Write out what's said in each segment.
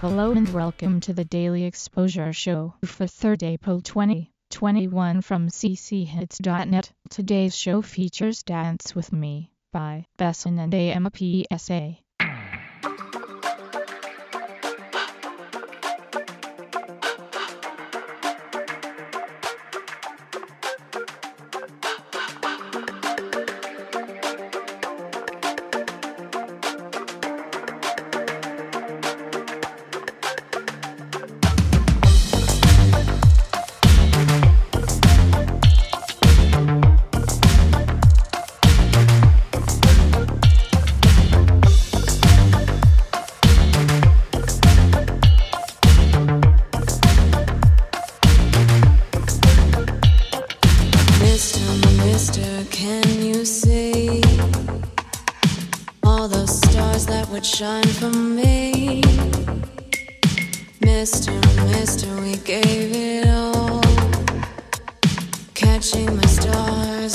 Hello and welcome to the Daily Exposure Show for 3rd April 2021 from cchits.net. Today's show features Dance With Me by Besson and AMPSA.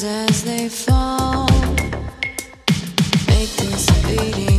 As they fall. Make this beating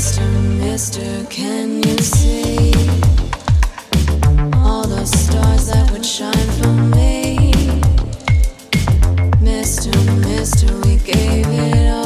Mister, Mister, can you see all those stars that would shine from me, Mr. Mister? we gave it all,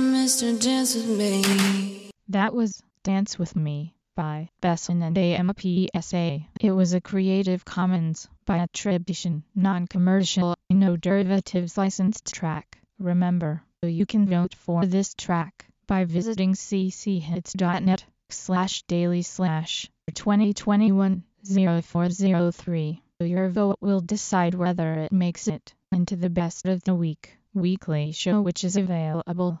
Mister, dance with me. That was Dance With Me by Besson and AMPSA. It was a Creative Commons by attribution, non-commercial, no derivatives licensed track. Remember, you can vote for this track by visiting cchits.net slash daily slash 2021 0403. Your vote will decide whether it makes it into the best of the week weekly show which is available